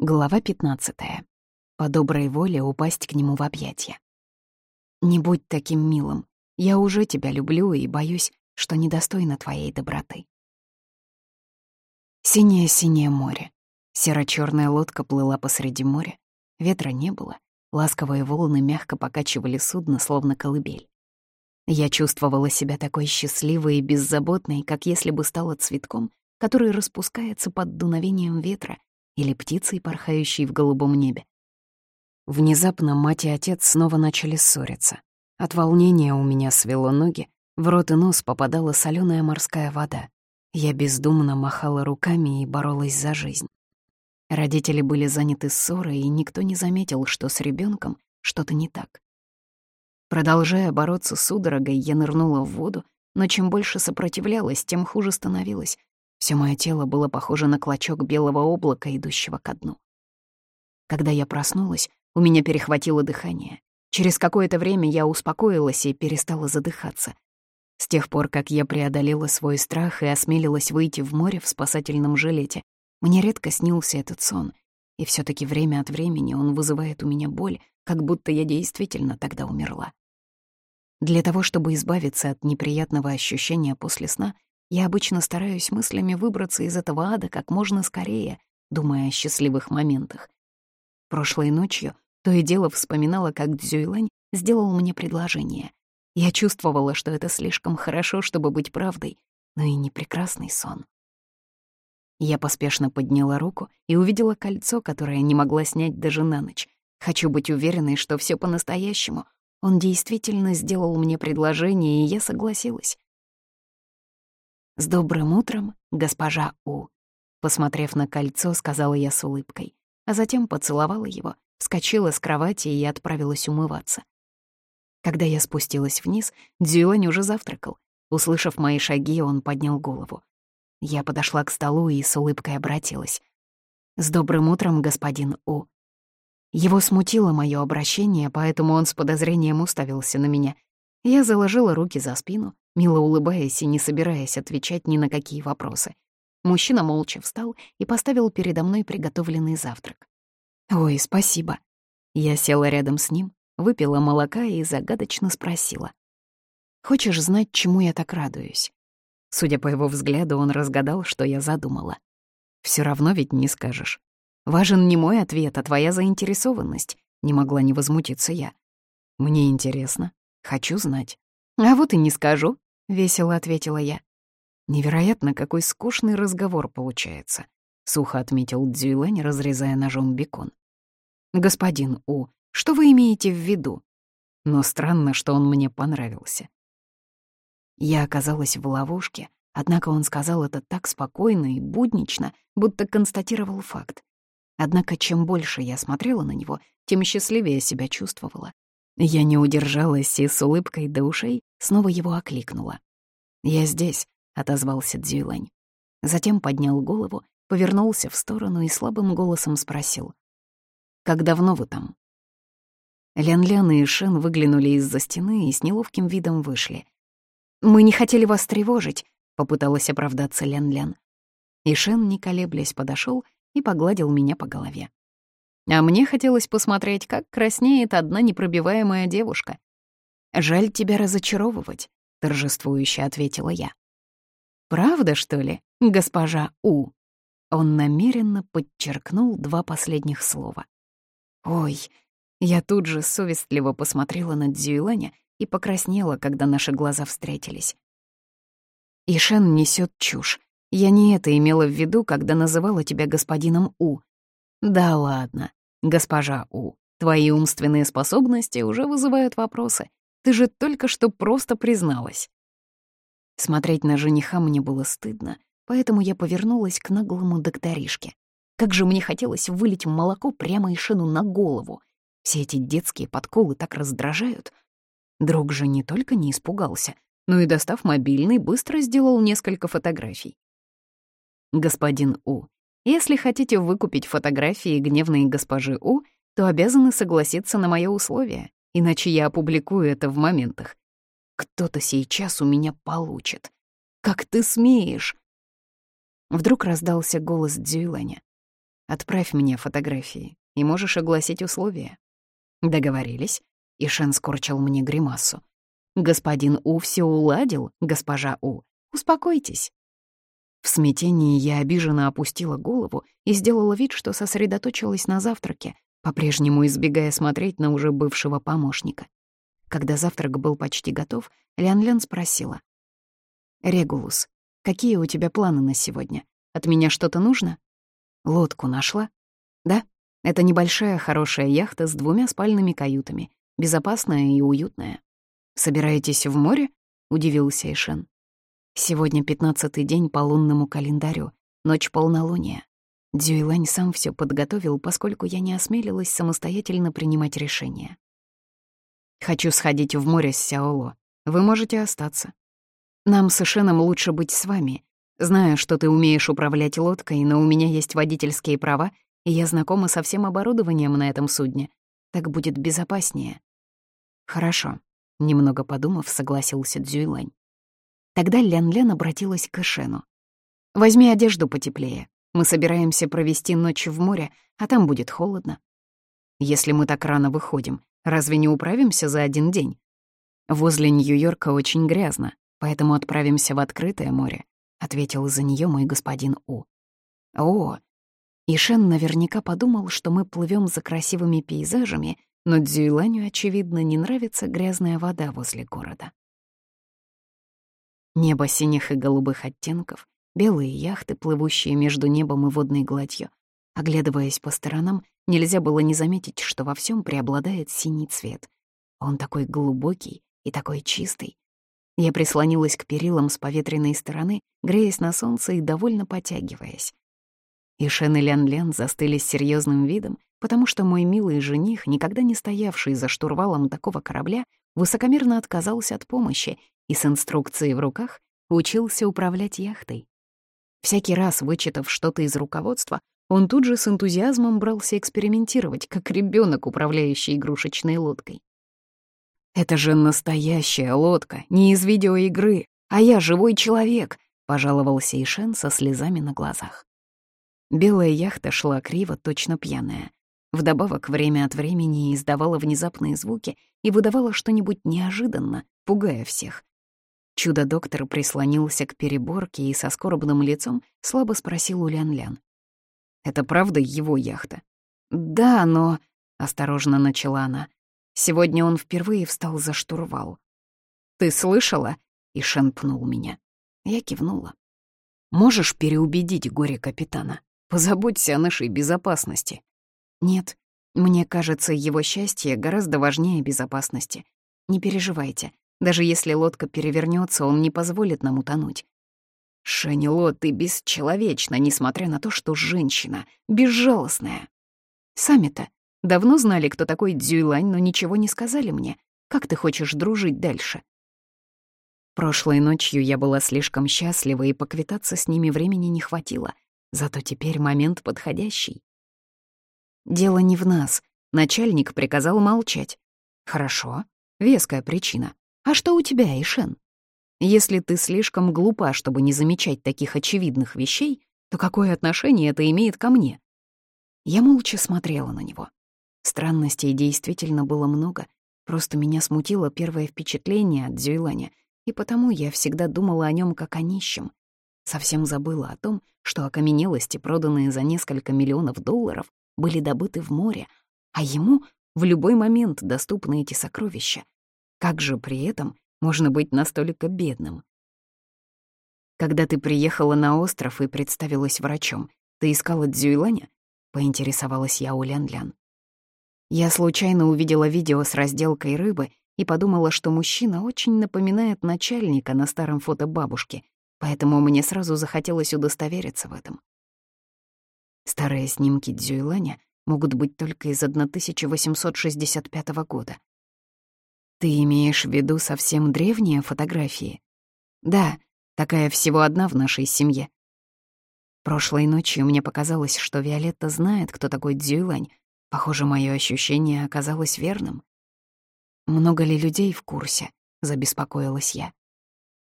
Глава 15. По доброй воле упасть к нему в объятия. «Не будь таким милым. Я уже тебя люблю и боюсь, что недостойна твоей доброты». Синее-синее море. Серо-чёрная лодка плыла посреди моря. Ветра не было. Ласковые волны мягко покачивали судно, словно колыбель. Я чувствовала себя такой счастливой и беззаботной, как если бы стала цветком, который распускается под дуновением ветра или птицей, порхающей в голубом небе. Внезапно мать и отец снова начали ссориться. От волнения у меня свело ноги, в рот и нос попадала соленая морская вода. Я бездумно махала руками и боролась за жизнь. Родители были заняты ссорой, и никто не заметил, что с ребенком что-то не так. Продолжая бороться с судорогой, я нырнула в воду, но чем больше сопротивлялась, тем хуже становилось. Все мое тело было похоже на клочок белого облака, идущего ко дну. Когда я проснулась, у меня перехватило дыхание. Через какое-то время я успокоилась и перестала задыхаться. С тех пор, как я преодолела свой страх и осмелилась выйти в море в спасательном жилете, мне редко снился этот сон, и все таки время от времени он вызывает у меня боль, как будто я действительно тогда умерла. Для того, чтобы избавиться от неприятного ощущения после сна, я обычно стараюсь мыслями выбраться из этого ада как можно скорее, думая о счастливых моментах. Прошлой ночью то и дело вспоминала, как Дзюйлань сделал мне предложение. Я чувствовала, что это слишком хорошо, чтобы быть правдой, но и не прекрасный сон. Я поспешно подняла руку и увидела кольцо, которое не могла снять даже на ночь. Хочу быть уверенной, что все по-настоящему. Он действительно сделал мне предложение, и я согласилась. «С добрым утром, госпожа У», — посмотрев на кольцо, сказала я с улыбкой, а затем поцеловала его, вскочила с кровати и отправилась умываться. Когда я спустилась вниз, Дзюань уже завтракал. Услышав мои шаги, он поднял голову. Я подошла к столу и с улыбкой обратилась. «С добрым утром, господин У». Его смутило мое обращение, поэтому он с подозрением уставился на меня. Я заложила руки за спину, мило улыбаясь и не собираясь отвечать ни на какие вопросы. Мужчина молча встал и поставил передо мной приготовленный завтрак. «Ой, спасибо». Я села рядом с ним, выпила молока и загадочно спросила. «Хочешь знать, чему я так радуюсь?» Судя по его взгляду, он разгадал, что я задумала. Все равно ведь не скажешь. Важен не мой ответ, а твоя заинтересованность», — не могла не возмутиться я. «Мне интересно. Хочу знать». «А вот и не скажу», — весело ответила я. «Невероятно, какой скучный разговор получается», — сухо отметил Дзюйлань, разрезая ножом бекон. «Господин У, что вы имеете в виду?» Но странно, что он мне понравился. Я оказалась в ловушке, однако он сказал это так спокойно и буднично, будто констатировал факт. Однако чем больше я смотрела на него, тем счастливее себя чувствовала. Я не удержалась и с улыбкой до ушей снова его окликнула. «Я здесь», — отозвался Дзюйлань. Затем поднял голову, повернулся в сторону и слабым голосом спросил. «Как давно вы там?» Лян-Лян и Шен выглянули из-за стены и с неловким видом вышли. «Мы не хотели вас тревожить», — попыталась оправдаться Лян-Лян. И Шен, не колеблясь, подошел и погладил меня по голове. А мне хотелось посмотреть, как краснеет одна непробиваемая девушка. «Жаль тебя разочаровывать», — торжествующе ответила я. «Правда, что ли, госпожа У?» Он намеренно подчеркнул два последних слова. «Ой!» Я тут же совестливо посмотрела на Дзюйланя и покраснела, когда наши глаза встретились. «Ишен несет чушь. Я не это имела в виду, когда называла тебя господином У. Да ладно. «Госпожа У, твои умственные способности уже вызывают вопросы. Ты же только что просто призналась». Смотреть на жениха мне было стыдно, поэтому я повернулась к наглому докторишке. Как же мне хотелось вылить молоко прямо Ишину на голову. Все эти детские подколы так раздражают. Друг же не только не испугался, но и, достав мобильный, быстро сделал несколько фотографий. «Господин У, если хотите выкупить фотографии гневной госпожи У, то обязаны согласиться на мое условие, иначе я опубликую это в моментах. Кто-то сейчас у меня получит. Как ты смеешь?» Вдруг раздался голос Дзюйланя. Отправь мне фотографии, и можешь огласить условия». «Договорились?» — Ишен скорчил мне гримасу. «Господин У все уладил, госпожа У. Успокойтесь». В смятении я обиженно опустила голову и сделала вид, что сосредоточилась на завтраке, по-прежнему избегая смотреть на уже бывшего помощника. Когда завтрак был почти готов, Лян-Лян спросила. «Регулус, какие у тебя планы на сегодня? От меня что-то нужно?» «Лодку нашла?» «Да, это небольшая хорошая яхта с двумя спальными каютами, безопасная и уютная». «Собираетесь в море?» — удивился Ишен. «Сегодня пятнадцатый день по лунному календарю, ночь полнолуния. Дзюйлань сам все подготовил, поскольку я не осмелилась самостоятельно принимать решения. «Хочу сходить в море с Сяоло. Вы можете остаться. Нам с Ишеном лучше быть с вами. Знаю, что ты умеешь управлять лодкой, но у меня есть водительские права, и я знакома со всем оборудованием на этом судне. Так будет безопаснее». «Хорошо», — немного подумав, согласился Дзюйлань. Тогда Лян-Лян обратилась к Ишену. «Возьми одежду потеплее. Мы собираемся провести ночь в море, а там будет холодно. Если мы так рано выходим, разве не управимся за один день? Возле Нью-Йорка очень грязно, поэтому отправимся в открытое море, ответил за нее мой господин У. О, и наверняка подумал, что мы плывем за красивыми пейзажами, но Дзюйланю, очевидно, не нравится грязная вода возле города. Небо синих и голубых оттенков, белые яхты, плывущие между небом и водной гладью. Оглядываясь по сторонам, нельзя было не заметить, что во всем преобладает синий цвет. Он такой глубокий и такой чистый. Я прислонилась к перилам с поветренной стороны, греясь на солнце и довольно потягиваясь. И Шен и Лян-Лян застыли с серьезным видом, потому что мой милый жених, никогда не стоявший за штурвалом такого корабля, высокомерно отказался от помощи и с инструкцией в руках учился управлять яхтой. Всякий раз, вычитав что-то из руководства, он тут же с энтузиазмом брался экспериментировать, как ребенок, управляющий игрушечной лодкой. «Это же настоящая лодка, не из видеоигры, а я живой человек», — пожаловался Ишен со слезами на глазах. Белая яхта шла криво, точно пьяная. Вдобавок, время от времени издавала внезапные звуки и выдавала что-нибудь неожиданно, пугая всех. Чудо-доктор прислонился к переборке и со скорбным лицом слабо спросил у Лян-Лян. «Это правда его яхта?» «Да, но...» — осторожно начала она. «Сегодня он впервые встал за штурвал». «Ты слышала?» — и Шен пнул меня. Я кивнула. «Можешь переубедить горе-капитана? Позаботься о нашей безопасности». «Нет, мне кажется, его счастье гораздо важнее безопасности. Не переживайте, даже если лодка перевернется, он не позволит нам утонуть. Шанило, ты бесчеловечна, несмотря на то, что женщина, безжалостная. Сами-то давно знали, кто такой Дзюйлань, но ничего не сказали мне. Как ты хочешь дружить дальше? Прошлой ночью я была слишком счастлива, и поквитаться с ними времени не хватило. Зато теперь момент подходящий. Дело не в нас. Начальник приказал молчать. Хорошо, веская причина. А что у тебя, Ишен? Если ты слишком глупа, чтобы не замечать таких очевидных вещей, то какое отношение это имеет ко мне? Я молча смотрела на него. Странностей действительно было много, просто меня смутило первое впечатление от Дзюйланя, и потому я всегда думала о нем как о нищем. Совсем забыла о том, что окаменелости, проданные за несколько миллионов долларов, были добыты в море, а ему в любой момент доступны эти сокровища, как же при этом можно быть настолько бедным? Когда ты приехала на остров и представилась врачом, ты искала Дзюйланя? Поинтересовалась я у Лян-Лян. Я случайно увидела видео с разделкой рыбы и подумала, что мужчина очень напоминает начальника на старом фото бабушки, поэтому мне сразу захотелось удостовериться в этом. Старые снимки Дзюйланя могут быть только из 1865 года. Ты имеешь в виду совсем древние фотографии? Да, такая всего одна в нашей семье. Прошлой ночью мне показалось, что Виолетта знает, кто такой Дзюйлань. Похоже, мое ощущение оказалось верным. Много ли людей в курсе? Забеспокоилась я.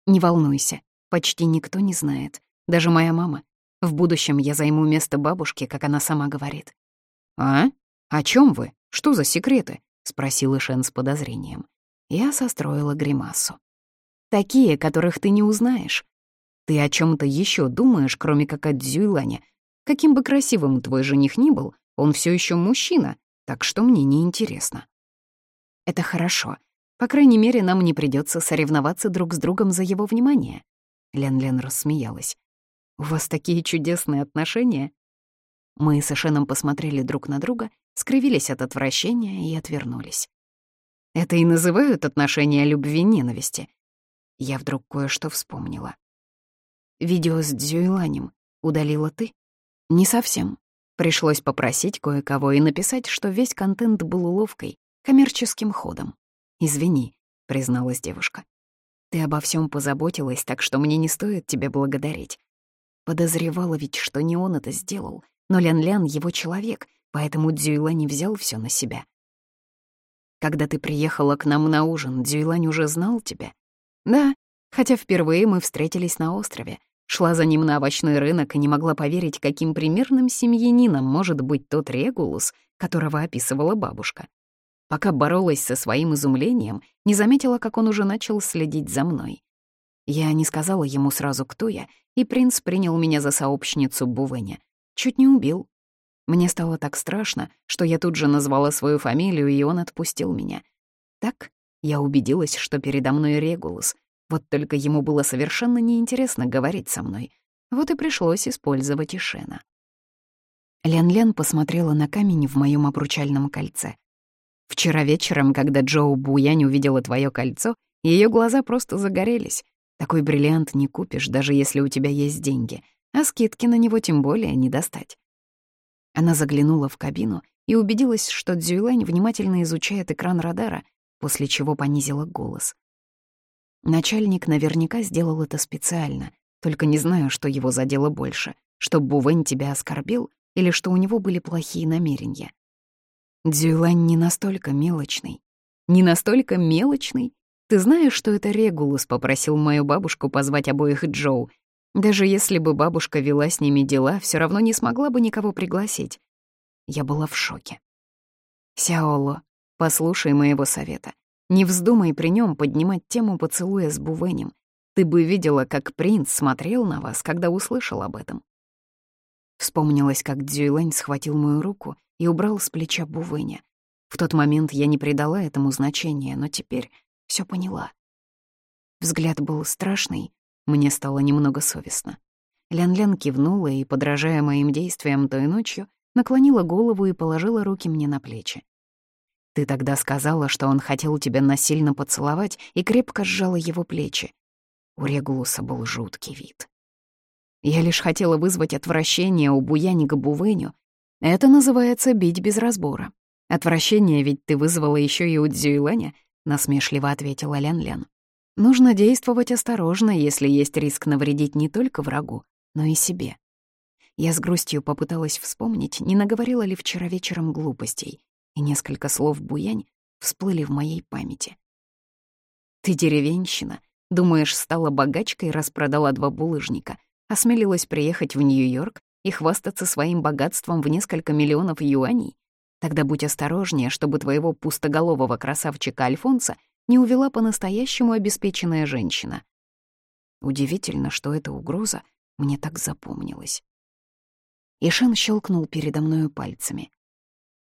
Не волнуйся, почти никто не знает. Даже моя мама. В будущем я займу место бабушки, как она сама говорит». «А? О чем вы? Что за секреты?» — спросил Ишен с подозрением. Я состроила гримасу. «Такие, которых ты не узнаешь. Ты о чем то еще думаешь, кроме как о Дзюйлане. Каким бы красивым твой жених ни был, он все еще мужчина, так что мне не интересно. Это хорошо. По крайней мере, нам не придется соревноваться друг с другом за его внимание. Лен-Лен рассмеялась. «У вас такие чудесные отношения?» Мы с Эшеном посмотрели друг на друга, скривились от отвращения и отвернулись. Это и называют отношения любви-ненависти. Я вдруг кое-что вспомнила. Видео с Дзюйланем удалила ты? Не совсем. Пришлось попросить кое-кого и написать, что весь контент был уловкой, коммерческим ходом. «Извини», — призналась девушка. «Ты обо всем позаботилась, так что мне не стоит тебя благодарить. Подозревала ведь, что не он это сделал, но Лян-Лян — его человек, поэтому Дзюйла не взял все на себя. Когда ты приехала к нам на ужин, Дзюйлань уже знал тебя? Да, хотя впервые мы встретились на острове. Шла за ним на овощной рынок и не могла поверить, каким примерным семьянином может быть тот Регулус, которого описывала бабушка. Пока боролась со своим изумлением, не заметила, как он уже начал следить за мной. Я не сказала ему сразу, кто я, и принц принял меня за сообщницу Бувеня. Чуть не убил. Мне стало так страшно, что я тут же назвала свою фамилию, и он отпустил меня. Так я убедилась, что передо мной Регулус, вот только ему было совершенно неинтересно говорить со мной. Вот и пришлось использовать Ишена. Лян-Лян посмотрела на камень в моем обручальном кольце. Вчера вечером, когда Джоу Буянь увидела твое кольцо, ее глаза просто загорелись. Такой бриллиант не купишь, даже если у тебя есть деньги, а скидки на него тем более не достать. Она заглянула в кабину и убедилась, что Дзюйлань внимательно изучает экран радара, после чего понизила голос. Начальник наверняка сделал это специально, только не знаю, что его задело больше, что Бувэнь тебя оскорбил или что у него были плохие намерения. Дзюйлань не настолько мелочный. Не настолько мелочный? Ты знаешь, что это Регулус попросил мою бабушку позвать обоих Джоу. Даже если бы бабушка вела с ними дела, все равно не смогла бы никого пригласить. Я была в шоке. Сяоло, послушай моего совета. Не вздумай при нем поднимать тему поцелуя с Бувенем. Ты бы видела, как принц смотрел на вас, когда услышал об этом. Вспомнилось, как Дзюйлэнь схватил мою руку и убрал с плеча Бувеня. В тот момент я не придала этому значения, но теперь все поняла. Взгляд был страшный, мне стало немного совестно. Лян-Лян кивнула и, подражая моим действиям той ночью, наклонила голову и положила руки мне на плечи. Ты тогда сказала, что он хотел тебя насильно поцеловать и крепко сжала его плечи. У Регулуса был жуткий вид. Я лишь хотела вызвать отвращение у буяника Бувеню. Это называется бить без разбора. Отвращение ведь ты вызвала еще и у Дзюйлэня, насмешливо ответила Лян-Лян. Нужно действовать осторожно, если есть риск навредить не только врагу, но и себе. Я с грустью попыталась вспомнить, не наговорила ли вчера вечером глупостей, и несколько слов «буянь» всплыли в моей памяти. «Ты деревенщина. Думаешь, стала богачкой, раз продала два булыжника, осмелилась приехать в Нью-Йорк и хвастаться своим богатством в несколько миллионов юаней? Тогда будь осторожнее, чтобы твоего пустоголового красавчика Альфонса не увела по-настоящему обеспеченная женщина. Удивительно, что эта угроза мне так запомнилась. Ишен щелкнул передо мною пальцами.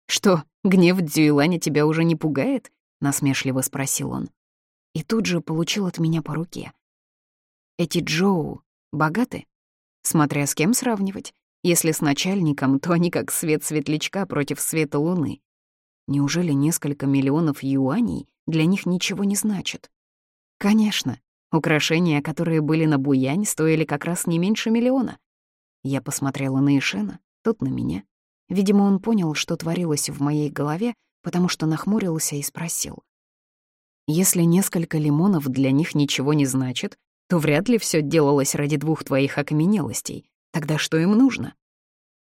«Что, гнев Дзюйланя тебя уже не пугает?» — насмешливо спросил он. И тут же получил от меня по руке. «Эти Джоу богаты?» Смотря с кем сравнивать. Если с начальником, то они как свет светлячка против света луны. Неужели несколько миллионов юаней для них ничего не значит? Конечно, украшения, которые были на Буянь, стоили как раз не меньше миллиона. Я посмотрела на Ишена, тот на меня. Видимо, он понял, что творилось в моей голове, потому что нахмурился и спросил. «Если несколько лимонов для них ничего не значит, то вряд ли все делалось ради двух твоих окаменелостей. Тогда что им нужно?»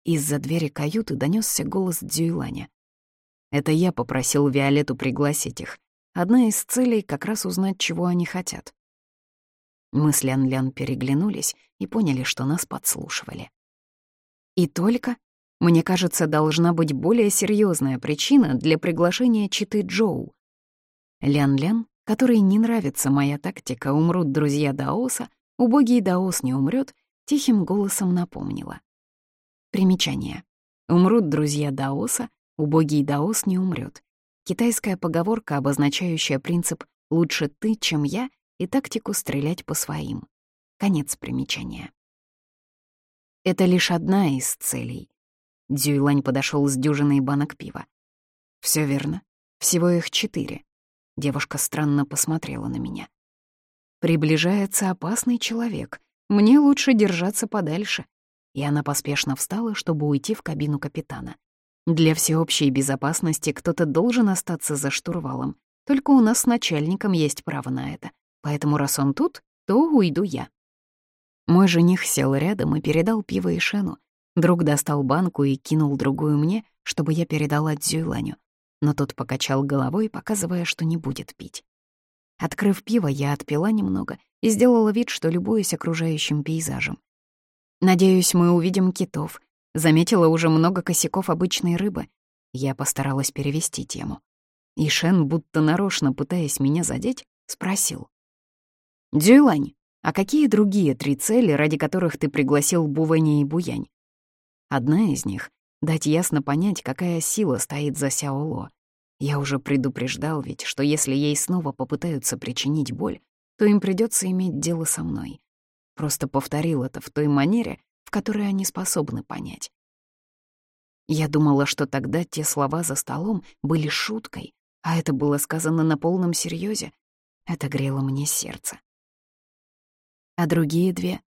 Из-за двери каюты донесся голос Дзюйланя. «Это я попросил Виолетту пригласить их. Одна из целей — как раз узнать, чего они хотят». Мы с Лян-Лян переглянулись и поняли, что нас подслушивали. И только, мне кажется, должна быть более серьезная причина для приглашения читы Джоу. Лян-Лян, которой не нравится моя тактика «умрут друзья Даоса», убогий Даос не умрет, тихим голосом напомнила. Примечание. Умрут друзья Даоса, убогий Даос не умрет. Китайская поговорка, обозначающая принцип «лучше ты, чем я» и тактику стрелять по своим. Конец примечания. Это лишь одна из целей. Дзюйлань подошел с дюжиной банок пива. Все верно. Всего их четыре. Девушка странно посмотрела на меня. Приближается опасный человек. Мне лучше держаться подальше. И она поспешно встала, чтобы уйти в кабину капитана. Для всеобщей безопасности кто-то должен остаться за штурвалом. Только у нас с начальником есть право на это. Поэтому раз он тут, то уйду я. Мой жених сел рядом и передал пиво и шену. Друг достал банку и кинул другую мне, чтобы я передала Дзюйланю. Но тот покачал головой, показывая, что не будет пить. Открыв пиво, я отпила немного и сделала вид, что любуюсь окружающим пейзажем. «Надеюсь, мы увидим китов», Заметила уже много косяков обычной рыбы. Я постаралась перевести тему. И Шен, будто нарочно пытаясь меня задеть, спросил. «Дюйлань, а какие другие три цели, ради которых ты пригласил Бувэня и Буянь?» Одна из них — дать ясно понять, какая сила стоит за Сяоло. Я уже предупреждал ведь, что если ей снова попытаются причинить боль, то им придется иметь дело со мной. Просто повторил это в той манере, в которой они способны понять. Я думала, что тогда те слова за столом были шуткой, а это было сказано на полном серьезе. Это грело мне сердце. А другие две?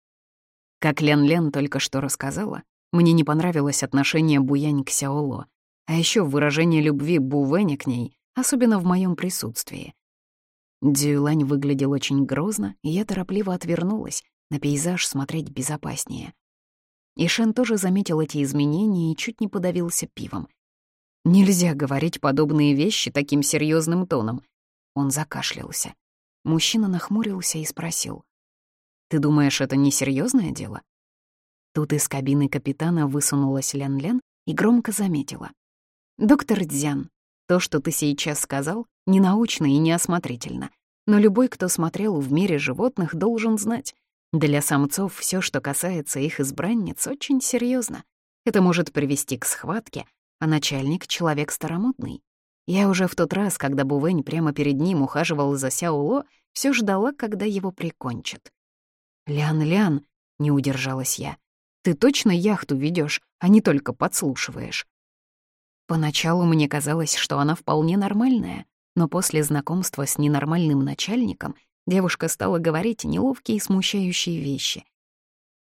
Как Лен-Лен только что рассказала, мне не понравилось отношение Буянь к Сяоло, а еще выражение любви Бувэня к ней, особенно в моем присутствии. Дзюйлань выглядел очень грозно, и я торопливо отвернулась, на пейзаж смотреть безопаснее. И Шен тоже заметил эти изменения и чуть не подавился пивом. Нельзя говорить подобные вещи таким серьезным тоном. Он закашлялся. Мужчина нахмурился и спросил. «Ты думаешь, это несерьезное дело?» Тут из кабины капитана высунулась Лян-Лян и громко заметила. «Доктор Дзян, то, что ты сейчас сказал, ненаучно и неосмотрительно. Но любой, кто смотрел в мире животных, должен знать. Для самцов все, что касается их избранниц, очень серьезно. Это может привести к схватке, а начальник — человек старомодный. Я уже в тот раз, когда Бувень прямо перед ним ухаживал за Сяоло, все ждала, когда его прикончат. «Лян-Лян», — не удержалась я, — «ты точно яхту ведешь, а не только подслушиваешь?» Поначалу мне казалось, что она вполне нормальная, но после знакомства с ненормальным начальником Девушка стала говорить неловкие и смущающие вещи.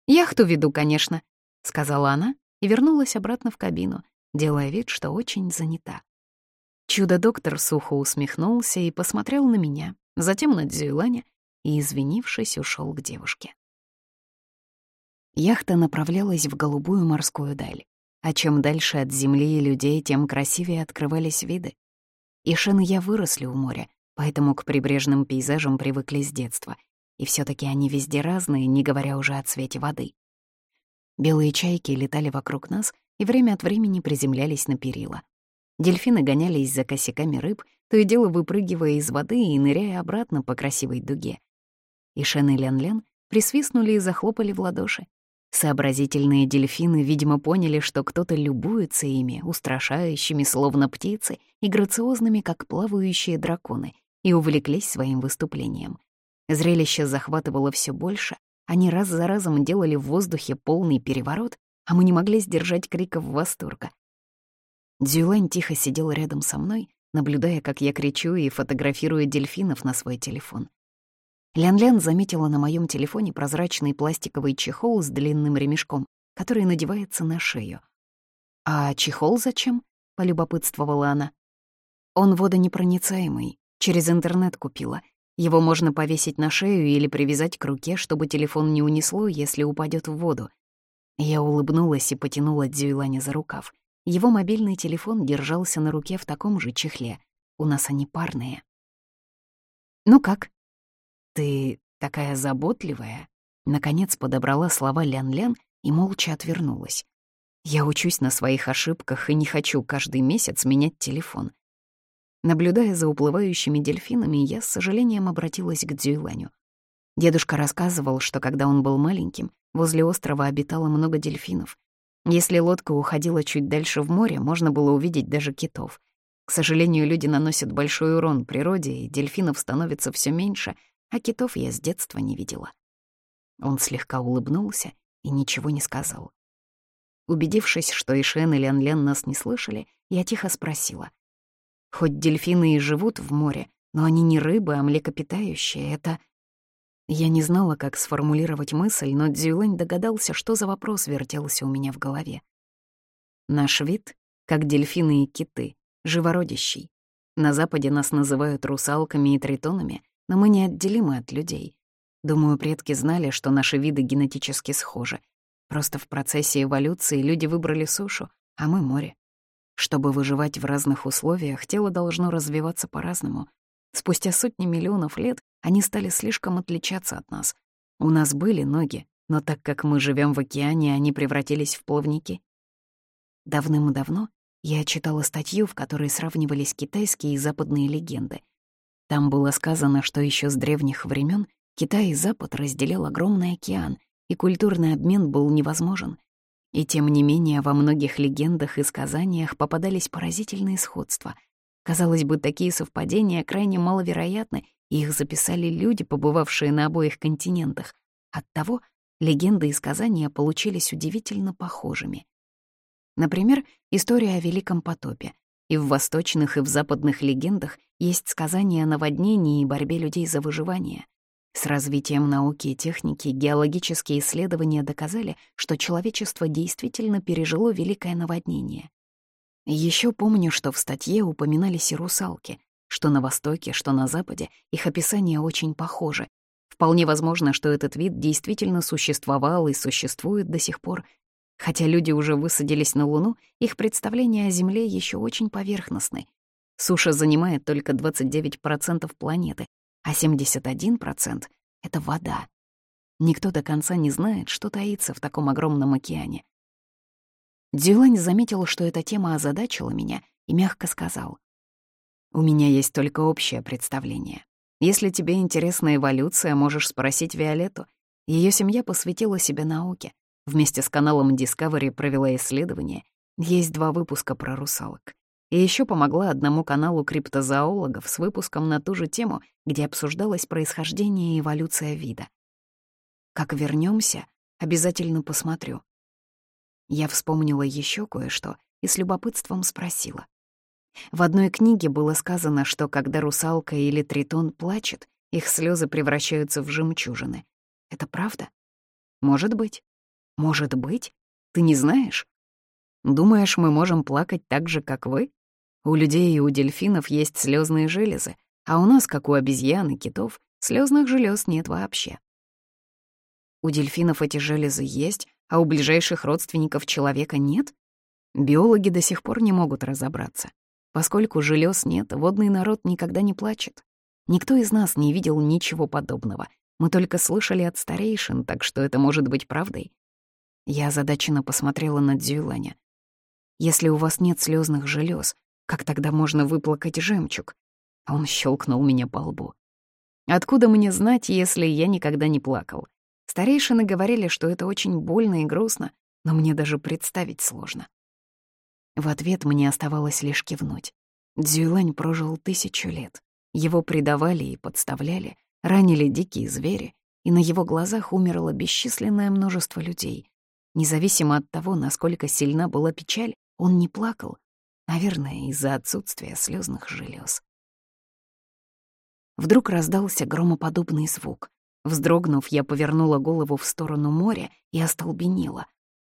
«Яхту веду, конечно», — сказала она и вернулась обратно в кабину, делая вид, что очень занята. Чудо-доктор сухо усмехнулся и посмотрел на меня, затем на Дзюйланя и, извинившись, ушел к девушке. Яхта направлялась в голубую морскую даль, а чем дальше от земли и людей, тем красивее открывались виды. Ишен и я выросли у моря, поэтому к прибрежным пейзажам привыкли с детства. И все таки они везде разные, не говоря уже о цвете воды. Белые чайки летали вокруг нас и время от времени приземлялись на перила. Дельфины гонялись за косяками рыб, то и дело выпрыгивая из воды и ныряя обратно по красивой дуге. И Шен и Лян-Лян присвистнули и захлопали в ладоши. Сообразительные дельфины, видимо, поняли, что кто-то любуется ими, устрашающими, словно птицы, и грациозными, как плавающие драконы, и увлеклись своим выступлением. Зрелище захватывало все больше, они раз за разом делали в воздухе полный переворот, а мы не могли сдержать криков восторга. Дзюлань тихо сидел рядом со мной, наблюдая, как я кричу и фотографирую дельфинов на свой телефон. Лян-Лян заметила на моем телефоне прозрачный пластиковый чехол с длинным ремешком, который надевается на шею. «А чехол зачем?» — полюбопытствовала она. «Он водонепроницаемый, Через интернет купила. Его можно повесить на шею или привязать к руке, чтобы телефон не унесло, если упадет в воду. Я улыбнулась и потянула Дзюйланя за рукав. Его мобильный телефон держался на руке в таком же чехле. У нас они парные. «Ну как?» «Ты такая заботливая», — наконец подобрала слова Лян-Лян и молча отвернулась. Я учусь на своих ошибках и не хочу каждый месяц менять телефон. Наблюдая за уплывающими дельфинами, я с сожалением обратилась к Дзюйланю. Дедушка рассказывал, что когда он был маленьким, возле острова обитало много дельфинов. Если лодка уходила чуть дальше в море, можно было увидеть даже китов. К сожалению, люди наносят большой урон природе, и дельфинов становится все меньше, а китов я с детства не видела. Он слегка улыбнулся и ничего не сказал. Убедившись, что Ишен и Лян-Лян нас не слышали, я тихо спросила. «Хоть дельфины и живут в море, но они не рыбы, а млекопитающие. Это...» Я не знала, как сформулировать мысль, но Дзюлэнь догадался, что за вопрос вертелся у меня в голове. Наш вид, как дельфины и киты, живородящий. На Западе нас называют русалками и тритонами, но мы неотделимы от людей. Думаю, предки знали, что наши виды генетически схожи, Просто в процессе эволюции люди выбрали сушу, а мы — море. Чтобы выживать в разных условиях, тело должно развиваться по-разному. Спустя сотни миллионов лет они стали слишком отличаться от нас. У нас были ноги, но так как мы живем в океане, они превратились в плавники. Давным-давно я читала статью, в которой сравнивались китайские и западные легенды. Там было сказано, что еще с древних времен Китай и Запад разделял огромный океан, и культурный обмен был невозможен. И тем не менее во многих легендах и сказаниях попадались поразительные сходства. Казалось бы, такие совпадения крайне маловероятны, и их записали люди, побывавшие на обоих континентах. Оттого легенды и сказания получились удивительно похожими. Например, история о Великом потопе. И в восточных, и в западных легендах есть сказания о наводнении и борьбе людей за выживание. С развитием науки и техники геологические исследования доказали, что человечество действительно пережило великое наводнение. Еще помню, что в статье упоминались и русалки, что на Востоке, что на Западе их описания очень похожи. Вполне возможно, что этот вид действительно существовал и существует до сих пор. Хотя люди уже высадились на Луну, их представления о Земле еще очень поверхностны. Суша занимает только 29% планеты, а 71% — это вода. Никто до конца не знает, что таится в таком огромном океане. Дюлань заметил, что эта тема озадачила меня, и мягко сказал. «У меня есть только общее представление. Если тебе интересна эволюция, можешь спросить Виолетту. Ее семья посвятила себя науке. Вместе с каналом Discovery провела исследование. Есть два выпуска про русалок. И еще помогла одному каналу криптозоологов с выпуском на ту же тему, где обсуждалось происхождение и эволюция вида. Как вернемся, обязательно посмотрю. Я вспомнила еще кое-что и с любопытством спросила. В одной книге было сказано, что когда русалка или тритон плачет, их слезы превращаются в жемчужины. Это правда? Может быть. Может быть? Ты не знаешь? Думаешь, мы можем плакать так же, как вы? У людей и у дельфинов есть слезные железы, а у нас, как у обезьян и китов, слезных желез нет вообще. У дельфинов эти железы есть, а у ближайших родственников человека нет? Биологи до сих пор не могут разобраться. Поскольку желез нет, водный народ никогда не плачет. Никто из нас не видел ничего подобного. Мы только слышали от старейшин, так что это может быть правдой. Я озадаченно посмотрела на Дзюланя. Если у вас нет слезных желез, как тогда можно выплакать жемчуг? Он щелкнул меня по лбу. Откуда мне знать, если я никогда не плакал? Старейшины говорили, что это очень больно и грустно, но мне даже представить сложно. В ответ мне оставалось лишь кивнуть. Дзюлань прожил тысячу лет. Его предавали и подставляли, ранили дикие звери, и на его глазах умерло бесчисленное множество людей. Независимо от того, насколько сильна была печаль, он не плакал, Наверное, из-за отсутствия слезных желез. Вдруг раздался громоподобный звук. Вздрогнув, я повернула голову в сторону моря и остолбенела.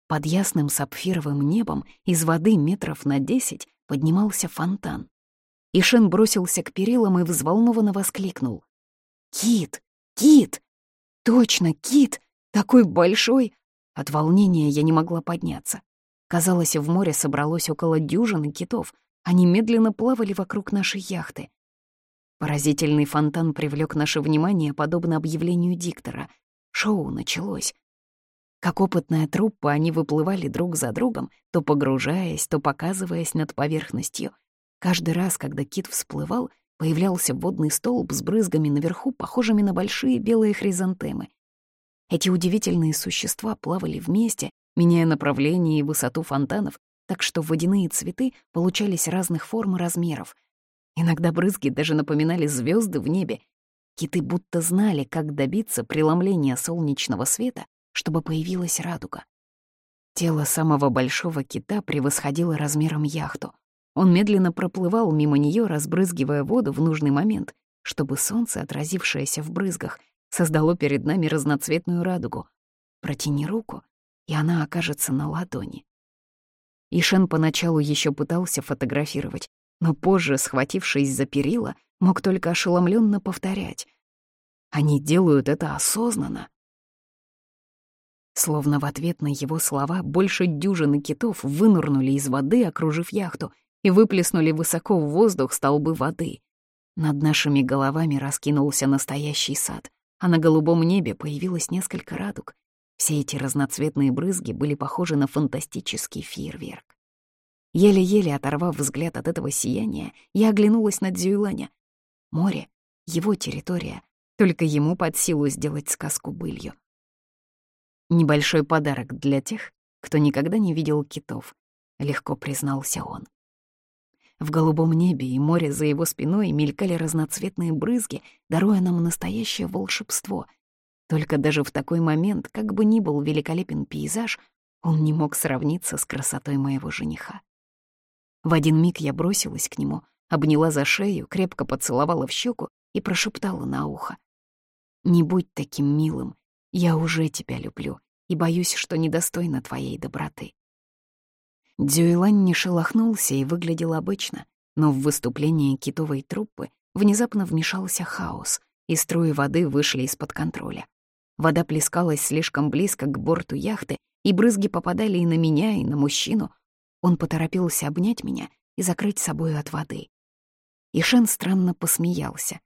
Под ясным сапфировым небом из воды метров на десять поднимался фонтан. Ишен бросился к перилам и взволнованно воскликнул. «Кит! Кит! Точно, кит! Такой большой!» От волнения я не могла подняться. Казалось, в море собралось около дюжины китов. Они медленно плавали вокруг нашей яхты. Поразительный фонтан привлек наше внимание, подобно объявлению диктора. Шоу началось. Как опытная труппа, они выплывали друг за другом, то погружаясь, то показываясь над поверхностью. Каждый раз, когда кит всплывал, появлялся водный столб с брызгами наверху, похожими на большие белые хризантемы. Эти удивительные существа плавали вместе, меняя направление и высоту фонтанов, так что водяные цветы получались разных форм и размеров. Иногда брызги даже напоминали звезды в небе. Киты будто знали, как добиться преломления солнечного света, чтобы появилась радуга. Тело самого большого кита превосходило размером яхту. Он медленно проплывал мимо нее, разбрызгивая воду в нужный момент, чтобы солнце, отразившееся в брызгах, создало перед нами разноцветную радугу. Протяни руку, и она окажется на ладони. Ишен поначалу еще пытался фотографировать, но позже, схватившись за перила, мог только ошеломленно повторять. Они делают это осознанно. Словно в ответ на его слова больше дюжины китов вынырнули из воды, окружив яхту, и выплеснули высоко в воздух столбы воды. Над нашими головами раскинулся настоящий сад, а на голубом небе появилось несколько радуг. Все эти разноцветные брызги были похожи на фантастический фейерверк. Еле-еле оторвав взгляд от этого сияния, я оглянулась на Дзюйланя. Море — его территория, только ему под силу сделать сказку былью. Небольшой подарок для тех, кто никогда не видел китов, легко признался он. В голубом небе и море за его спиной мелькали разноцветные брызги, даруя нам настоящее волшебство. Только даже в такой момент, как бы ни был великолепен пейзаж, он не мог сравниться с красотой моего жениха. В один миг я бросилась к нему, обняла за шею, крепко поцеловала в щеку и прошептала на ухо. «Не будь таким милым, я уже тебя люблю и боюсь, что недостойна твоей доброты». Дзюйлань не шелохнулся и выглядел обычно, но в выступлении китовой труппы внезапно вмешался хаос, и струи воды вышли из-под контроля. Вода плескалась слишком близко к борту яхты, и брызги попадали и на меня, и на мужчину. Он поторопился обнять меня и закрыть собою от воды. И Шен странно посмеялся.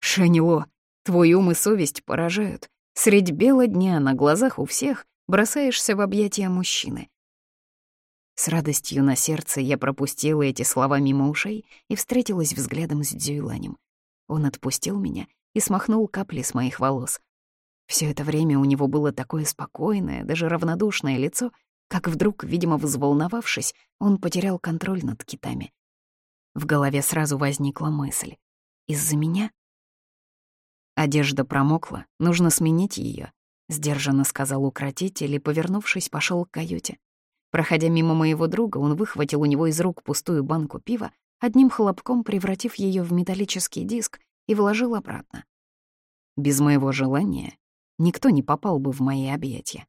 «Шанило, твой ум и совесть поражают. Средь бела дня на глазах у всех бросаешься в объятия мужчины. С радостью на сердце я пропустила эти слова мимо ушей и встретилась взглядом с Дзюйланем. Он отпустил меня и смахнул капли с моих волос. Все это время у него было такое спокойное, даже равнодушное лицо, как вдруг, видимо, взволновавшись, он потерял контроль над китами. В голове сразу возникла мысль. Из-за меня Одежда промокла, нужно сменить ее, сдержанно сказал укротитель и, повернувшись, пошел к каюте. Проходя мимо моего друга, он выхватил у него из рук пустую банку пива, одним хлопком превратив ее в металлический диск и вложил обратно. Без моего желания никто не попал бы в мои объятия.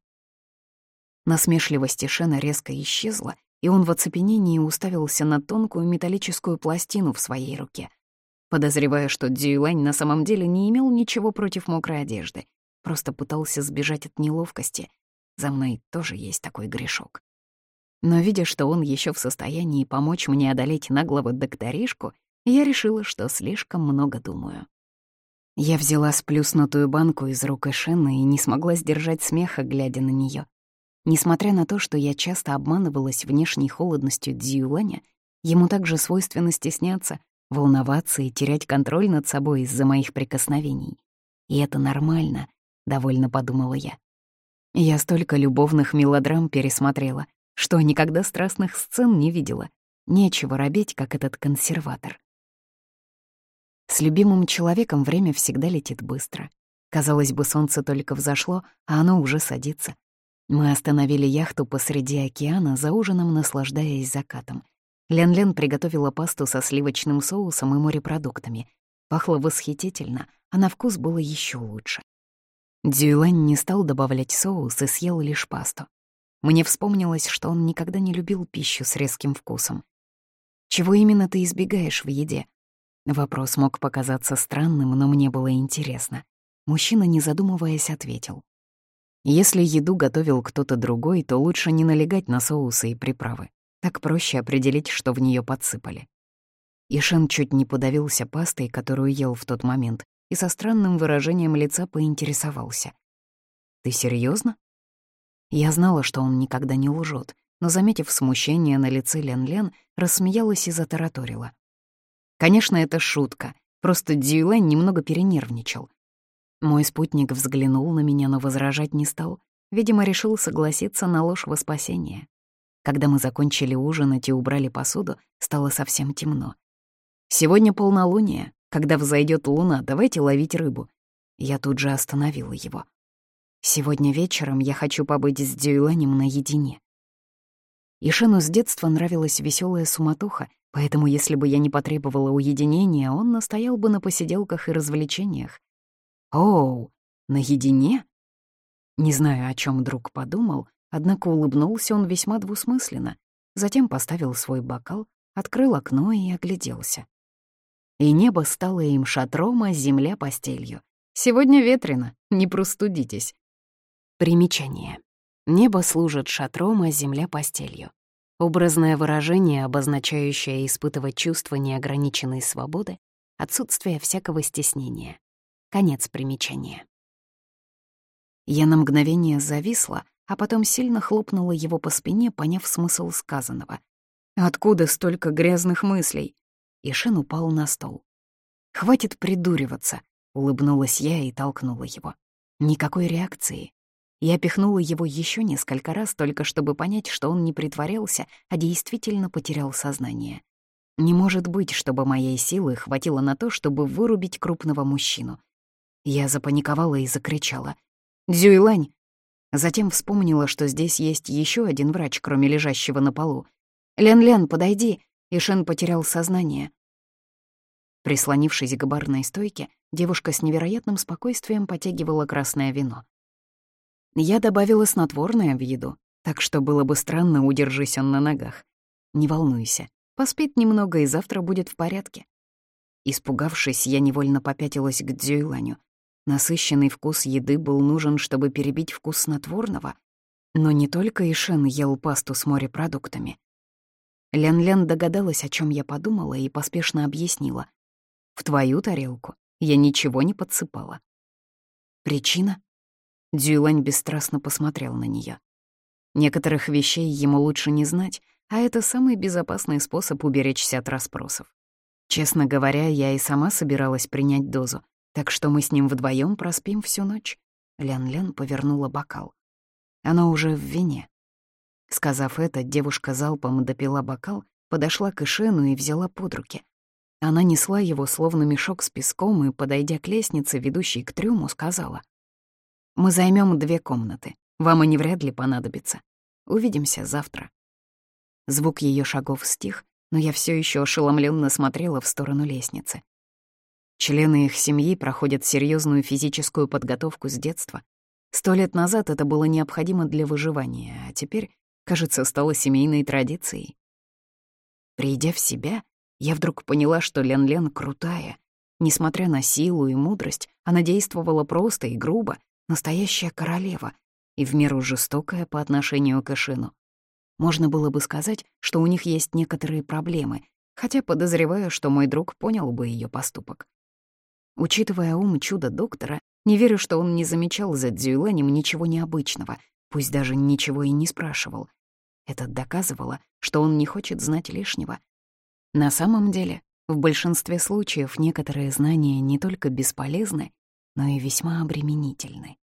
Насмешливость Шена резко исчезла, и он в оцепенении уставился на тонкую металлическую пластину в своей руке подозревая, что Дзюйлань на самом деле не имел ничего против мокрой одежды, просто пытался сбежать от неловкости. За мной тоже есть такой грешок. Но видя, что он еще в состоянии помочь мне одолеть наглого докторишку, я решила, что слишком много думаю. Я взяла сплюснутую банку из рук Эшена и не смогла сдержать смеха, глядя на нее. Несмотря на то, что я часто обманывалась внешней холодностью Дзюланя, ему также свойственно стесняться, волноваться и терять контроль над собой из-за моих прикосновений. И это нормально, — довольно подумала я. Я столько любовных мелодрам пересмотрела, что никогда страстных сцен не видела. Нечего робеть, как этот консерватор. С любимым человеком время всегда летит быстро. Казалось бы, солнце только взошло, а оно уже садится. Мы остановили яхту посреди океана, за ужином наслаждаясь закатом — Лен-Лен приготовила пасту со сливочным соусом и морепродуктами. Пахло восхитительно, а на вкус было еще лучше. Дзюйлань не стал добавлять соус и съел лишь пасту. Мне вспомнилось, что он никогда не любил пищу с резким вкусом. «Чего именно ты избегаешь в еде?» Вопрос мог показаться странным, но мне было интересно. Мужчина, не задумываясь, ответил. «Если еду готовил кто-то другой, то лучше не налегать на соусы и приправы. Так проще определить, что в нее подсыпали. Ишен чуть не подавился пастой, которую ел в тот момент, и со странным выражением лица поинтересовался. «Ты серьезно? Я знала, что он никогда не лжет, но, заметив смущение на лице Лен-Лен, рассмеялась и затараторила. «Конечно, это шутка, просто Дьюлен немного перенервничал. Мой спутник взглянул на меня, но возражать не стал. Видимо, решил согласиться на ложь во спасение. Когда мы закончили ужинать и убрали посуду, стало совсем темно. «Сегодня полнолуние. Когда взойдет луна, давайте ловить рыбу». Я тут же остановила его. «Сегодня вечером я хочу побыть с Дюйланем наедине». Ишену с детства нравилась веселая суматоха, поэтому если бы я не потребовала уединения, он настоял бы на посиделках и развлечениях. «Оу, наедине?» Не знаю, о чем друг подумал, однако улыбнулся он весьма двусмысленно. Затем поставил свой бокал, открыл окно и огляделся. И небо стало им шатром, а земля — постелью. Сегодня ветрено, не простудитесь. Примечание. Небо служит шатром, а земля — постелью. Образное выражение, обозначающее испытывать чувство неограниченной свободы, отсутствие всякого стеснения. Конец примечания. Я на мгновение зависла, а потом сильно хлопнула его по спине, поняв смысл сказанного. «Откуда столько грязных мыслей?» И Шен упал на стол. «Хватит придуриваться», — улыбнулась я и толкнула его. Никакой реакции. Я пихнула его еще несколько раз, только чтобы понять, что он не притворялся, а действительно потерял сознание. Не может быть, чтобы моей силы хватило на то, чтобы вырубить крупного мужчину. Я запаниковала и закричала. «Дзюйлань!» Затем вспомнила, что здесь есть еще один врач, кроме лежащего на полу. «Лен-Лен, подойди!» И Шен потерял сознание. Прислонившись к барной стойке, девушка с невероятным спокойствием потягивала красное вино. Я добавила снотворное в еду, так что было бы странно, удержись он на ногах. Не волнуйся, поспит немного и завтра будет в порядке. Испугавшись, я невольно попятилась к Дзюйланю. Насыщенный вкус еды был нужен, чтобы перебить вкус снотворного. Но не только Ишен ел пасту с морепродуктами. Лян-Лян догадалась, о чем я подумала, и поспешно объяснила. «В твою тарелку я ничего не подсыпала». «Причина?» Дзюйлань бесстрастно посмотрел на нее. Некоторых вещей ему лучше не знать, а это самый безопасный способ уберечься от расспросов. Честно говоря, я и сама собиралась принять дозу, так что мы с ним вдвоем проспим всю ночь. Лян-Лян повернула бокал. Она уже в вине. Сказав это, девушка залпом допила бокал, подошла к Ишену и взяла под руки. Она несла его словно мешок с песком и, подойдя к лестнице, ведущей к трюму, сказала. «Мы займем две комнаты. Вам они вряд ли понадобятся. Увидимся завтра». Звук ее шагов стих, но я все еще ошеломленно смотрела в сторону лестницы. Члены их семьи проходят серьезную физическую подготовку с детства. Сто лет назад это было необходимо для выживания, а теперь, кажется, стало семейной традицией. Придя в себя, я вдруг поняла, что Лен-Лен крутая. Несмотря на силу и мудрость, она действовала просто и грубо, настоящая королева, и в меру жестокая по отношению к Эшину. Можно было бы сказать, что у них есть некоторые проблемы, хотя подозреваю, что мой друг понял бы ее поступок. Учитывая ум чуда-доктора, не верю, что он не замечал за Дзюйланем ничего необычного, пусть даже ничего и не спрашивал. Это доказывало, что он не хочет знать лишнего. На самом деле, в большинстве случаев некоторые знания не только бесполезны, но и весьма обременительны.